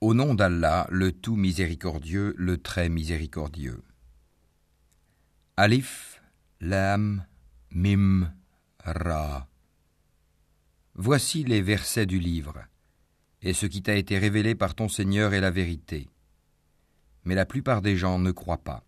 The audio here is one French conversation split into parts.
Au nom d'Allah, le tout miséricordieux, le très miséricordieux. Alif, Lam, Mim, Ra. Voici les versets du livre, et ce qui t'a été révélé par ton Seigneur est la vérité. Mais la plupart des gens ne croient pas.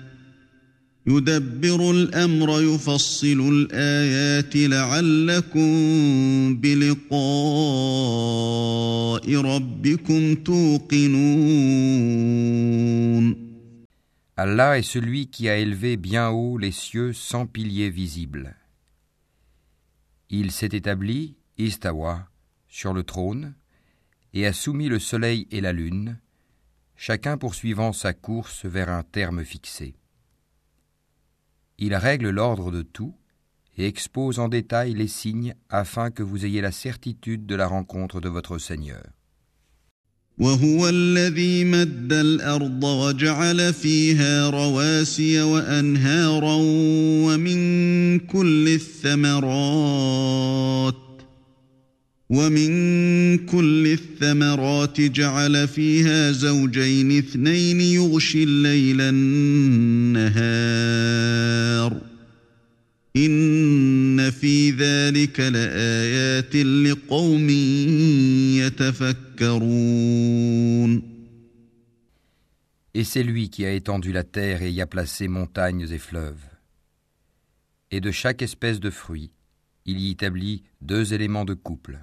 يدبر الأمر يفصل الآيات لعلكم بلقاء ربكم توقنون Allah est celui qui a élevé bien haut les cieux sans piliers visibles. Il s'est établi, Istawa, sur le trône, et a soumis le soleil et la lune, chacun poursuivant sa course vers un terme fixé. Il règle l'ordre de tout et expose en détail les signes afin que vous ayez la certitude de la rencontre de votre Seigneur. وهو الذي مد الأرض وجعل فيها رواسي وأنهارا ومن كل الثمرات ومن كل الثمرات جعل فيها زوجين اثنين يغشي الليل النهار إن في ذلك لآيات لقوم يتفكرون Et c'est lui qui a étendu la terre et y a placé montagnes et fleuves. Et de chaque espèce de fruit, il y établit deux éléments de couple.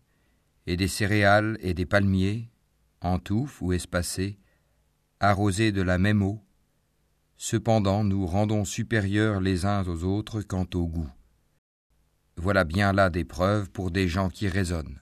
et des céréales et des palmiers, en touffe ou espacés, arrosés de la même eau. Cependant, nous rendons supérieurs les uns aux autres quant au goût. Voilà bien là des preuves pour des gens qui raisonnent.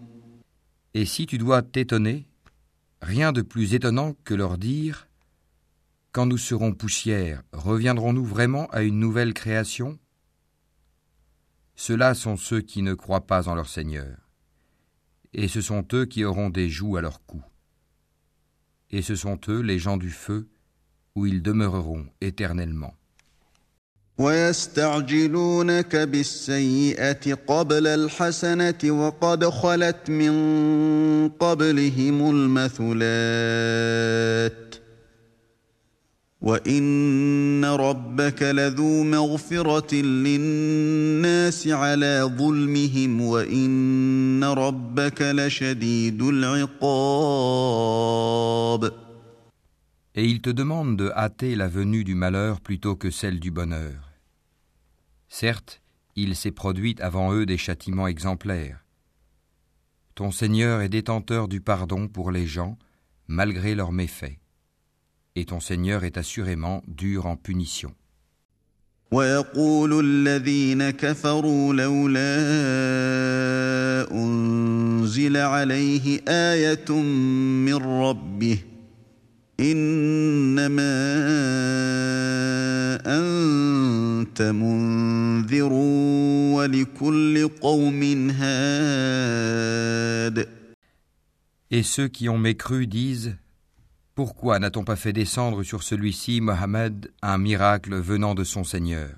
Et si tu dois t'étonner, rien de plus étonnant que leur dire Quand nous serons poussière, reviendrons-nous vraiment à une nouvelle création? Ceux-là sont ceux qui ne croient pas en leur Seigneur, et ce sont eux qui auront des joues à leur cou. et ce sont eux les gens du feu, où ils demeureront éternellement. ويستعجلونك بالسيئة قبل الحسنة وقد خلت من قبلهم المثلات. وإن ربك لذو مغفرة للناس على ظلمهم وإن ربك لشديد العقاب. Et ils te demandent de hâter la venue du malheur plutôt que celle du bonheur. Certes, il s'est produit avant eux des châtiments exemplaires. Ton Seigneur est détenteur du pardon pour les gens, malgré leurs méfaits. Et ton Seigneur est assurément dur en punition. Et ceux qui ont mécru disent Pourquoi n'a-t-on pas fait descendre sur celui-ci, Mohammed, un miracle venant de son Seigneur?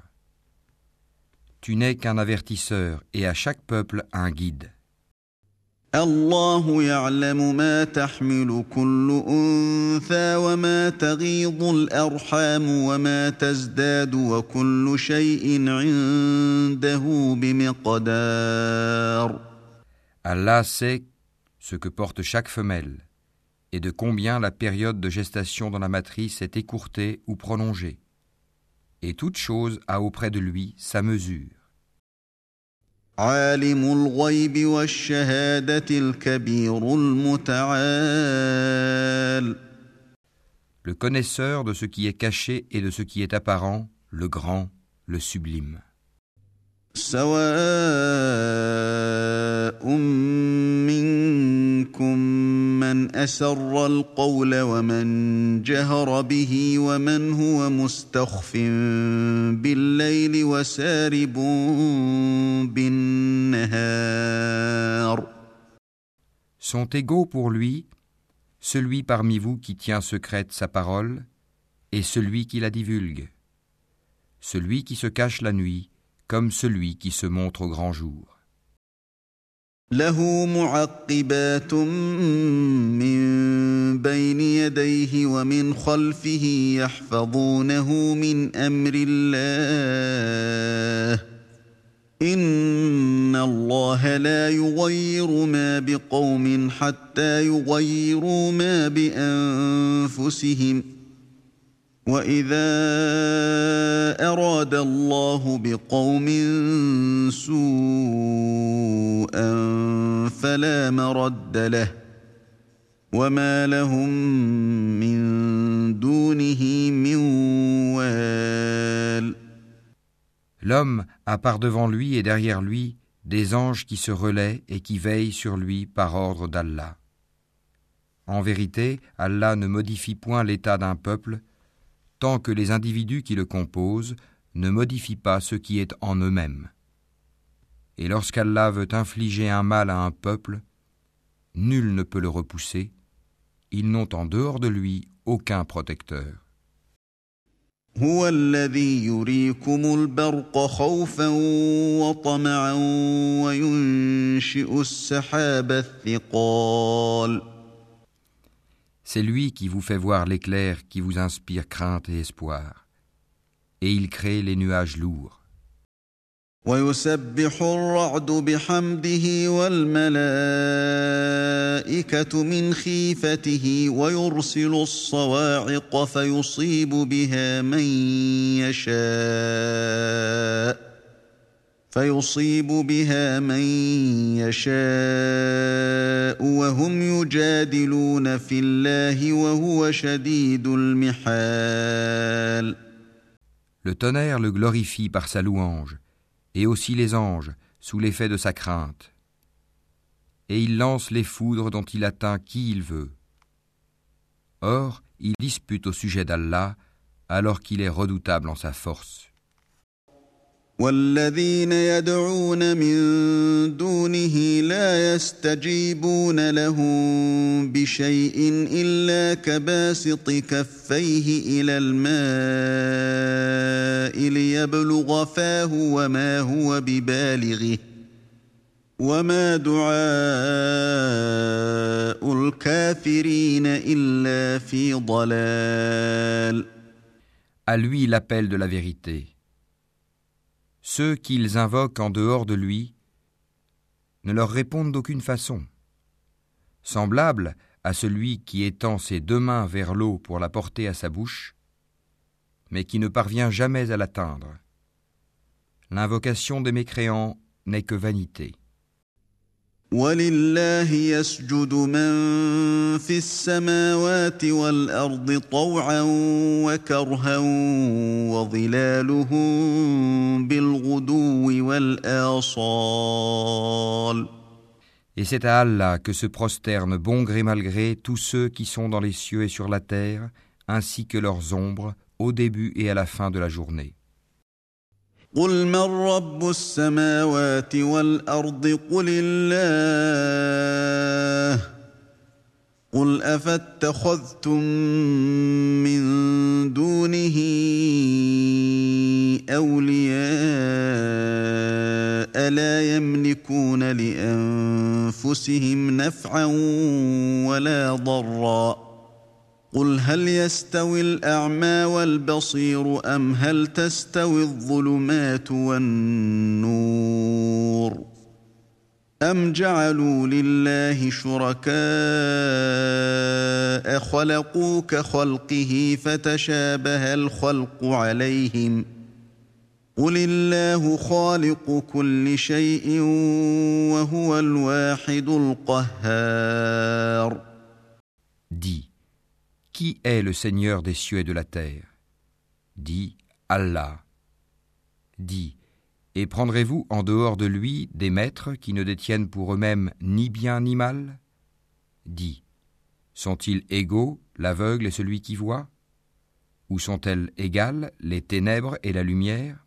Tu n'es qu'un avertisseur et à chaque peuple un guide. الله يعلم ما تحمل كل انثى وما تغيض الارحام وما تزداد وكل شيء عنده بمقدار Allah sait ce que porte chaque femelle et de combien la période de gestation dans la matrice est écourtée ou prolongée. Et toute chose a auprès de lui sa mesure. عالم الغيب والشهادة الكبير المتعال Le connaisseur de ce qui est caché et de ce qui est apparent, le grand, le sublime. سواء منكم من أسر القول ومن جهر به ومن هو مستخف بالليل وسارب بالنهار Sont égaux pour lui celui parmi vous qui tient secrète sa parole et celui qui la divulgue, celui qui se cache la nuit comme celui qui se montre au grand jour. له معقبات من بين يديه ومن خلفه يحفظونه من أمر الله. إن الله لا يغير ما بقوم حتى يغيروا ما بأنفسهم. وإذا أراد الله بقوم سوءا فلا مرد له وما لهم من دونه من وال L'homme a par devant lui et derrière lui des anges qui se relaient et qui veillent sur lui par ordre d'Allah. En vérité, Allah ne modifie point l'état d'un peuple tant que les individus qui le composent ne modifient pas ce qui est en eux-mêmes. Et lorsqu'Allah veut infliger un mal à un peuple, nul ne peut le repousser, ils n'ont en dehors de lui aucun protecteur. C'est lui qui vous fait voir l'éclair qui vous inspire crainte et espoir. Et il crée les nuages lourds. ويسبح الرعد بحمده والملائكة من خيفته ويرسل الصواعق فيصيب بها من يشاء فيصيب بها من يشاء وهم يجادلون في الله وهو شديد المحال. Le tonnerre le glorifie par sa louange, et aussi les anges, sous l'effet de sa crainte. Et il lance les foudres dont il atteint qui il veut. Or, il dispute au sujet d'Allah, alors qu'il est redoutable en sa force. والذين يدعون من دونه لا يستجيبون لهم بشيء إلا كباسط كفيه إلى الماء ليبلغ فاه وما هو ببالغه وما دعاء الكافرين إلا في ضلال À lui l'appel de la vérité. Ceux qu'ils invoquent en dehors de lui ne leur répondent d'aucune façon. Semblable à celui qui étend ses deux mains vers l'eau pour la porter à sa bouche, mais qui ne parvient jamais à l'atteindre. L'invocation des mécréants n'est que vanité. ولله يسجد من في السماوات والارض طوعا وكرها وظلالهم بالغدو والاصال Et c'est à Allah que se prosternent bon gré mal gré tous ceux qui sont dans les cieux et sur la terre, ainsi que leurs ombres, au début et à la fin de la journée. قل من رب السماوات والأرض قل الله قل أفاتخذتم من دونه أولياء لا يملكون لأنفسهم نفعا ولا ضرا قل هل يستوي الاعمى والبصير ام هل تستوي الظلمات والنور ام جعلوا لله شركاء خلقوا كخلقه فتشابه الخلق عليهم قل الله خالق كل شيء وهو الواحد القهار qui est le Seigneur des cieux et de la terre? Dis, Allah. Dis, et prendrez-vous en dehors de lui des maîtres qui ne détiennent pour eux-mêmes ni bien ni mal? Dis, sont-ils égaux, l'aveugle et celui qui voit? Ou sont-elles égales, les ténèbres et la lumière?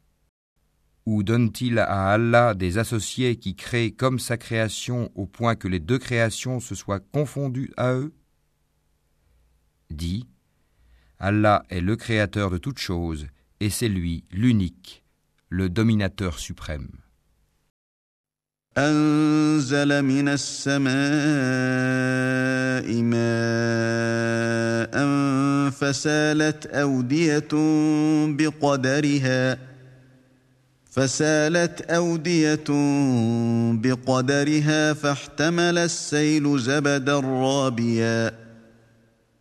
Ou donne-t-il à Allah des associés qui créent comme sa création au point que les deux créations se soient confondues à eux? Dis, Allah est le créateur de toutes choses, et c'est lui l'unique, le dominateur suprême. أنزل من السماء ماء فسالت أودية بقدرها فسالت أودية بقدرها فاحتمل السيل زبدا رابيا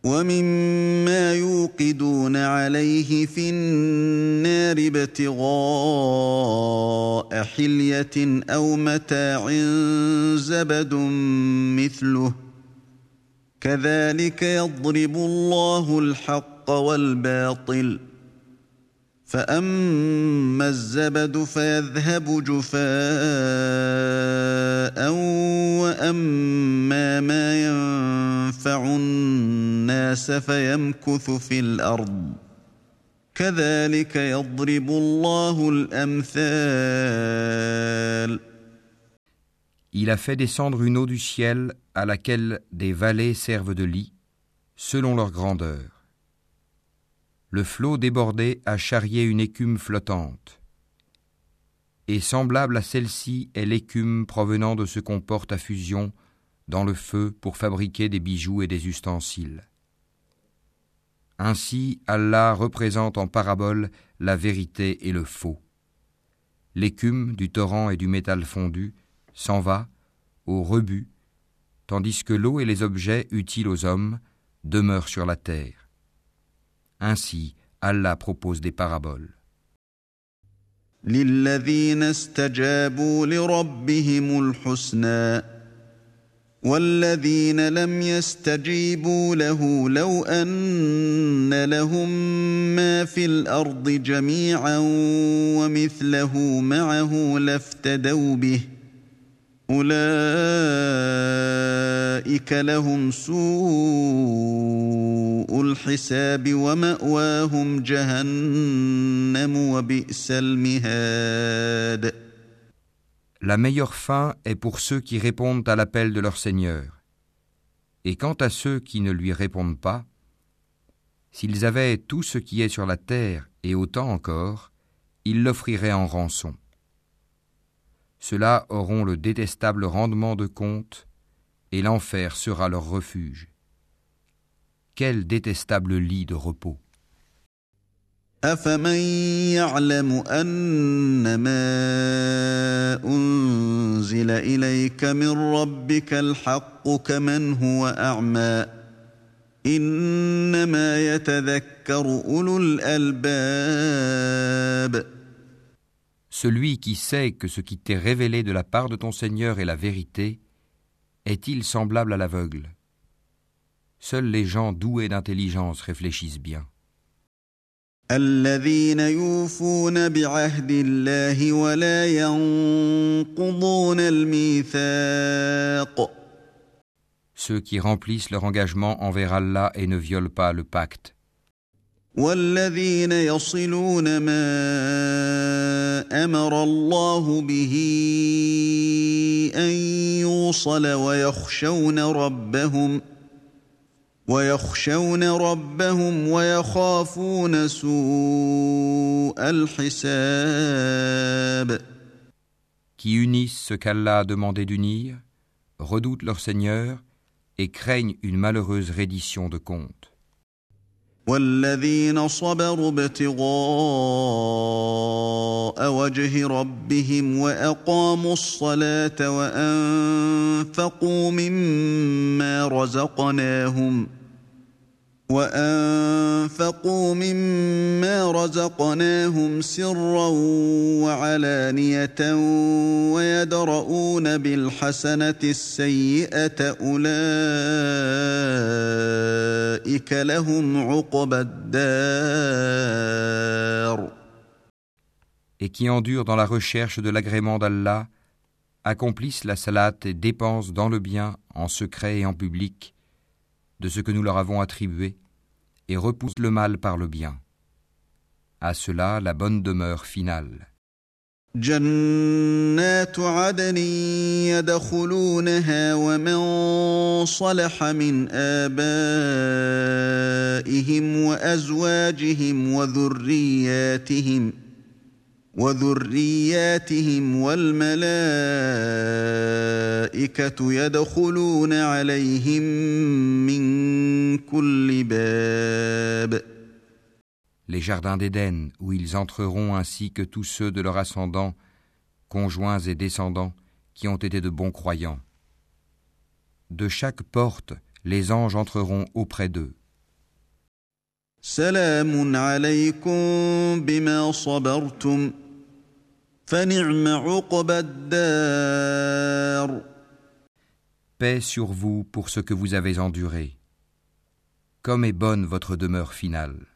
ومما يوقدون عليه في النار ابتغاء حليه أو متاع زبد مثله كذلك يضرب الله الحق والباطل فاما الزبد فيذهب جفاء واما ما ينفع الناس فيمكث في الأرض كذلك يضرب الله الامثال Il a fait descendre une eau du ciel à laquelle des vallées servent de lit, selon leur grandeur. Le flot débordé a charrié une écume flottante. Et semblable à celle-ci est l'écume provenant de ce qu'on porte à fusion dans le feu pour fabriquer des bijoux et des ustensiles. Ainsi, Allah représente en parabole la vérité et le faux. L'écume du torrent et du métal fondu s'en va au rebut, tandis que l'eau et les objets utiles aux hommes demeurent sur la terre. Ainsi, Allah propose des paraboles. للذين استجابوا لربهم الحسنى والذين لم يستجيبوا له لو ان لهم ما في الأرض جميعا ومثله معه لافتدوا به اولئك لهم سوء سوء الحساب وماواهم جهنم وبئس المهاد La meilleure fin est pour ceux qui répondent à l'appel de leur Seigneur. Et quant à ceux qui ne lui répondent pas, s'ils avaient tout ce qui est sur la terre et autant encore, ils l'offriraient en rançon. Ceux-là auront le détestable rendement de compte, et l'enfer sera leur refuge. Quel détestable lit de repos. أفمن يعلم أنما أنزل إليك من ربك الحق كمن هو أعمى إنما يتذكر أولو الألباب Celui qui sait que ce qui t'est révélé de la part de ton Seigneur est la vérité, est-il semblable à l'aveugle Seuls les gens doués d'intelligence réfléchissent bien. الذين يوفون بعهد الله ولا ينقضون الميثاق Ceux qui remplissent leur engagement envers Allah et ne violent pas le pacte. والذين يصلون ما امر الله به ان يوصل ويخشون ربهم ويخشون ربهم ويخافون سوء الحساب Qui unissent ce qu'Allah a demandé d'unir, redoutent leur Seigneur et craignent une malheureuse reddition de compte. والذين صبروا ابتغاء وجه ربهم وأقاموا الصلاة وأنفقوا مما رزقناهم وانفقوا مما رزقناهم سرا وعلانيه ويدرؤون بالحسنه السيئه اولئك لهم عقبى الدار Et qui endurent dans la recherche de l'agrément d'Allah, accomplissent la salat et dépensent dans le bien, en secret et en public, de ce que nous leur avons attribué et repousse le mal par le bien. À cela la bonne demeure finale. جنات عدن يدخلونها ومن صلح من آبائهم وأزواجهم وذرياتهم وذرياتهم والملائكة يدخلون عليهم من كل باب Les jardins d'Éden, où ils entreront ainsi que tous ceux de leur ascendant, conjoints et descendants, qui ont été de bons croyants. De chaque porte, les anges entreront auprès d'eux. سلام عليكم بما صبرتم فنعم عقبى الدار Paix sur vous pour ce que vous avez enduré. Comme est bonne votre demeure finale.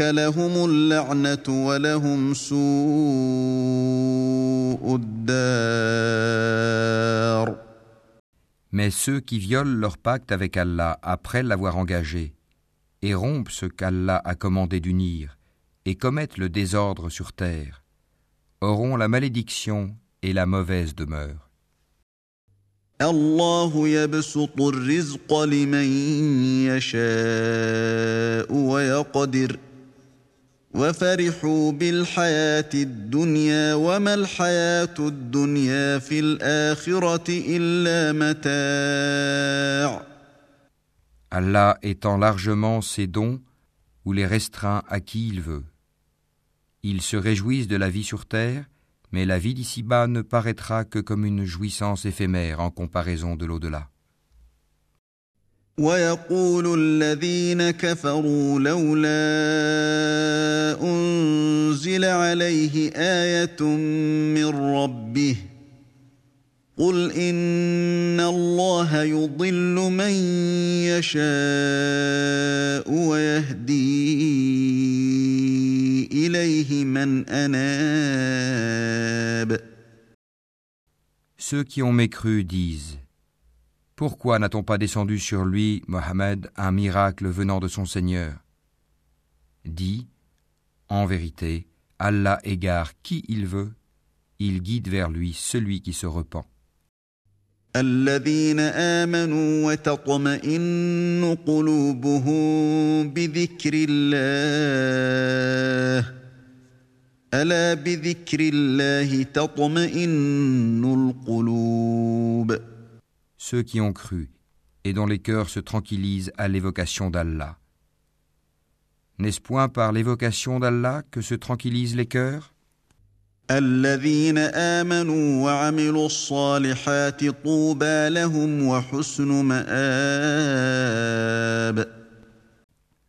لهم اللعنه ولهم سوء الدار Mais ceux qui violent leur pacte avec Allah après l'avoir engagé, et rompent ce qu'Allah a commandé d'unir, et commettent le désordre sur terre, auront la malédiction et la mauvaise demeure. الله يبسط الرزق لمن يشاء ويقدر وفرحوا بالحياة الدنيا وما الحياة الدنيا في الاخره الا متاع Allah étend largement ses dons ou les restreint à qui il veut. Ils se réjouissent de la vie sur terre, mais la vie d'ici-bas ne paraîtra que comme une jouissance éphémère en comparaison de l'au-delà. ويقول الذين كفروا لولا أنزل عليه آية من ربه قل إن الله يضل من يشاء ويهدي إليه من أناب Ceux qui ont mécru disent Pourquoi n'a-t-on pas descendu sur lui, Mohammed, un miracle venant de son Seigneur Dis En vérité, Allah égare qui il veut, il guide vers lui celui qui se repent. Ceux qui ont cru et dont les cœurs se tranquillisent à l'évocation d'Allah. N'est-ce point par l'évocation d'Allah que se tranquillisent les cœurs?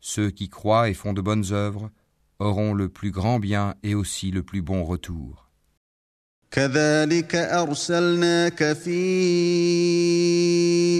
Ceux qui croient et font de bonnes œuvres auront le plus grand bien et aussi le plus bon retour. كذلك أرسلناك في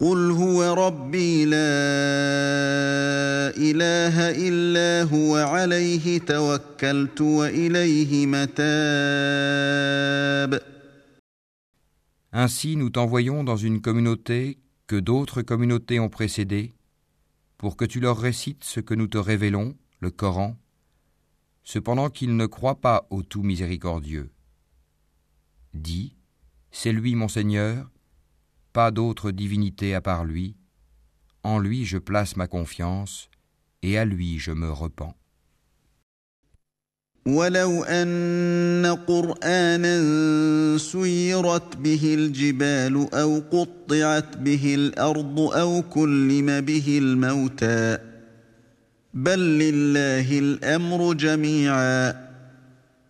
قل هو ربي لا إله إلا هو عليه توكلت وإليه متاب Ainsi nous t'envoyons dans une communauté que d'autres communautés ont précédé, pour que tu leur récites ce que nous te révélons, le Coran, cependant qu'ils ne croient pas au tout miséricordieux. Dis, c'est lui mon Seigneur, pas d'autre divinité à part lui, en lui je place ma confiance, et à lui je me repens. ولو أن قرآنا سيرت به الجبال أو قطعت به الأرض أو كلم به الموتى بل لله الأمر جميعا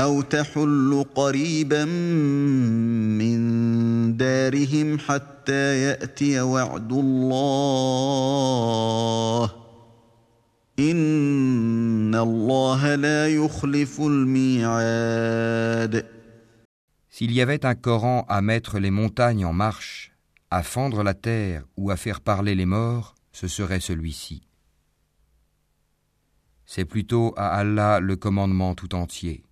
أو تحل قريبا من دارهم حتى يأتي وعد الله إن الله لا يخلف الميعاد S'il y avait un Coran à mettre les montagnes en marche, à fendre la terre ou à faire parler les morts, ce serait celui-ci. C'est plutôt à Allah le commandement tout entier.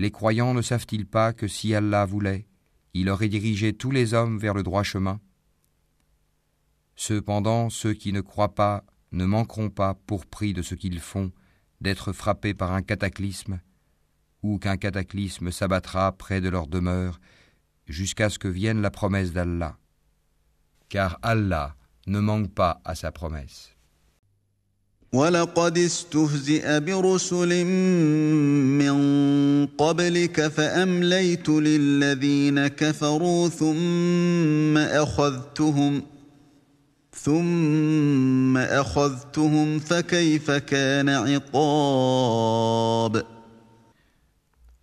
Les croyants ne savent-ils pas que si Allah voulait, il aurait dirigé tous les hommes vers le droit chemin? Cependant, ceux qui ne croient pas ne manqueront pas, pour prix de ce qu'ils font, d'être frappés par un cataclysme ou qu'un cataclysme s'abattra près de leur demeure jusqu'à ce que vienne la promesse d'Allah. Car Allah ne manque pas à sa promesse.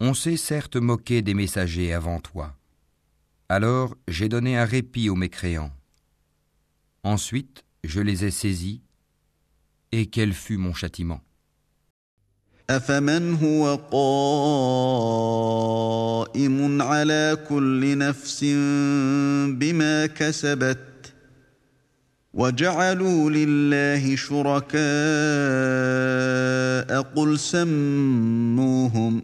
On s'est certes moqué des messagers avant toi. Alors j'ai donné un répit aux mécréants. Ensuite, je les ai saisis, et quel fut mon châtiment. أفمن هو قائم على كل نفس بما كسبت وجعلوا لله شركاء قل سموهم ۖ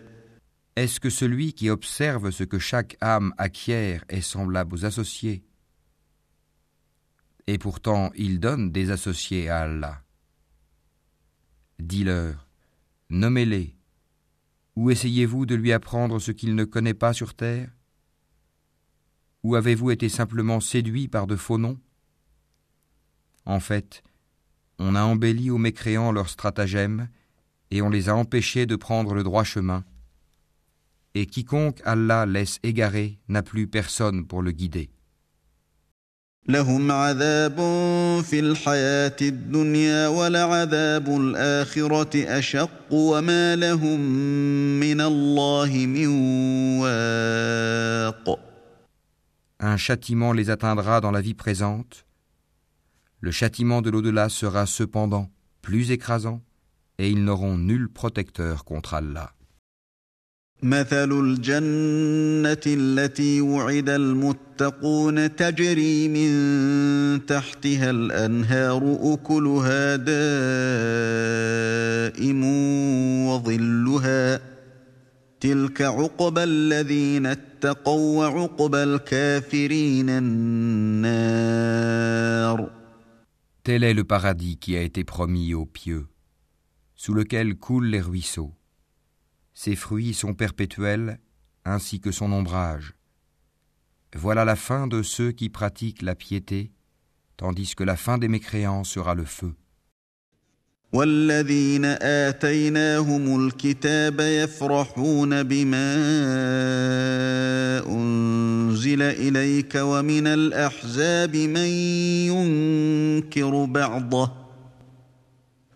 Est-ce que celui qui observe ce que chaque âme acquiert est semblable aux associés? Et pourtant il donne des associés à Allah. Dis-leur, nommez-les, ou essayez-vous de lui apprendre ce qu'il ne connaît pas sur terre? Ou avez-vous été simplement séduit par de faux noms? En fait, on a embelli aux mécréants leurs stratagèmes et on les a empêchés de prendre le droit chemin et quiconque Allah laisse égarer n'a plus personne pour le guider. Un châtiment les atteindra dans la vie présente. Le châtiment de l'au-delà sera cependant plus écrasant et ils n'auront nul protecteur contre Allah. مثل الجنة التي وعد المتقون تجري من تحتها الأنهار أكلها دائم وظلها تلك عقبى الذين اتقوا وعقبى الكافرين النار Tel est le paradis qui a été promis aux pieux, sous lequel coulent les ruisseaux. Ses fruits sont perpétuels, ainsi que son ombrage. Voilà la fin de ceux qui pratiquent la piété, tandis que la fin des mécréants sera le feu.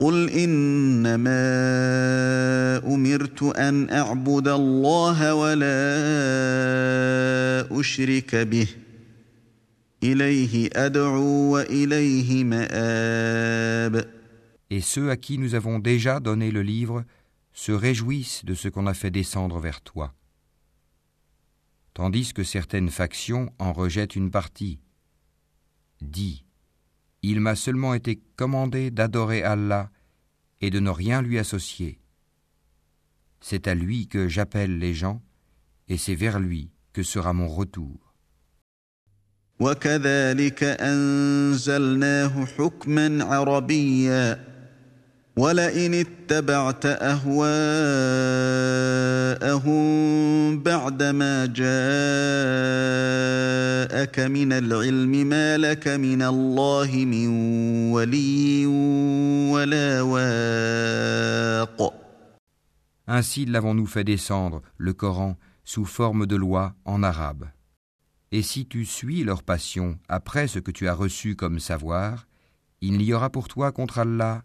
قل انما امرت ان اعبد الله ولا اشرك به اليه ادعو واليه مآب Et ceux à qui nous avons déjà donné le livre se réjouissent de ce qu'on a fait descendre vers toi. Tandis que certaines factions en rejettent une partie. Dis, il m'a seulement été commandé d'adorer Allah et de ne rien lui associer. C'est à lui que j'appelle les gens, et c'est vers lui que sera mon retour. ولئن اتبعت اهواءهم بعدما جاءك من العلم ما لك من الله من ولي ولا واق Ainsi l'avons-nous fait descendre, le Coran, sous forme de loi en arabe. Et si tu suis leur passion après ce que tu as reçu comme savoir, il n'y aura pour toi contre Allah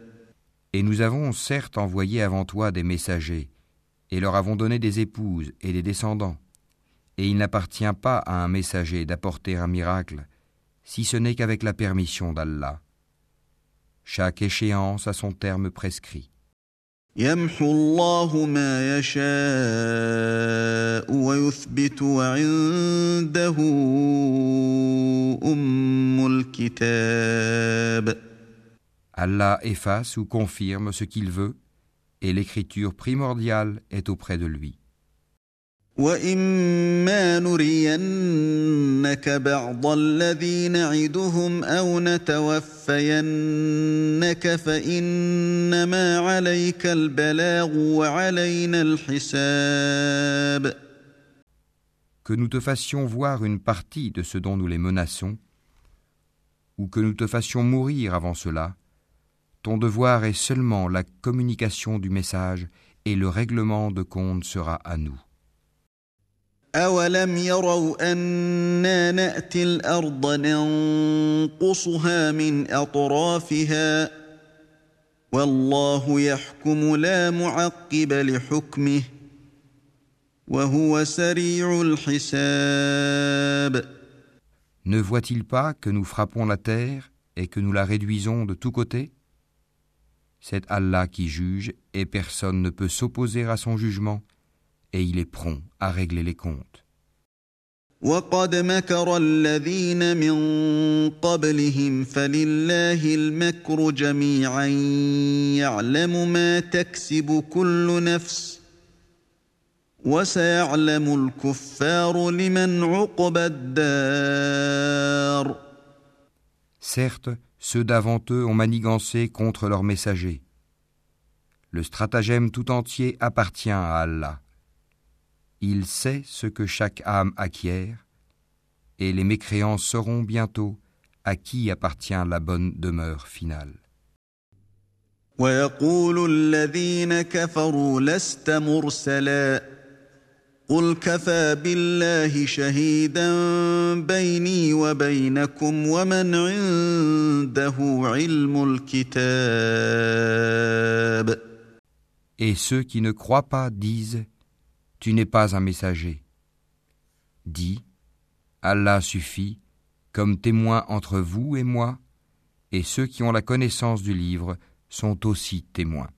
Et nous avons certes envoyé avant toi des messagers, et leur avons donné des épouses et des descendants. Et il n'appartient pas à un messager d'apporter un miracle, si ce n'est qu'avec la permission d'Allah. Chaque échéance a son terme prescrit. Allah efface ou confirme ce qu'il veut, et l'écriture primordiale est auprès de lui. Que nous te fassions voir une partie de ce dont nous les menaçons, ou que nous te fassions mourir avant cela, ton devoir est seulement la communication du message et le règlement de compte sera à nous. أولم يروا أنا نأتي الأرض ننقصها من أطرافها والله يحكم لا معقب لحكمه وهو سريع الحساب Ne voit-il pas que nous frappons la terre et que nous la réduisons de tous côtés C'est Allah qui juge et personne ne peut s'opposer à son jugement et il est prompt à régler les comptes. وقد مكر الذين من قبلهم فلله المكر جميعا يعلم ما تكسب كل نفس وسيعلم الكفار لمن عقب الدار Certes, ceux d'avant eux ont manigancé contre leurs messagers. Le stratagème tout entier appartient à Allah. Il sait ce que chaque âme acquiert, et les mécréants sauront bientôt à qui appartient la bonne demeure finale. قل كفى بالله شهيدا بيني وبينكم ومن عنده علم الكتاب Et ceux qui ne croient pas disent Tu n'es pas un messager. Dis Allah suffit comme témoin entre vous et moi, et ceux qui ont la connaissance du livre sont aussi témoins.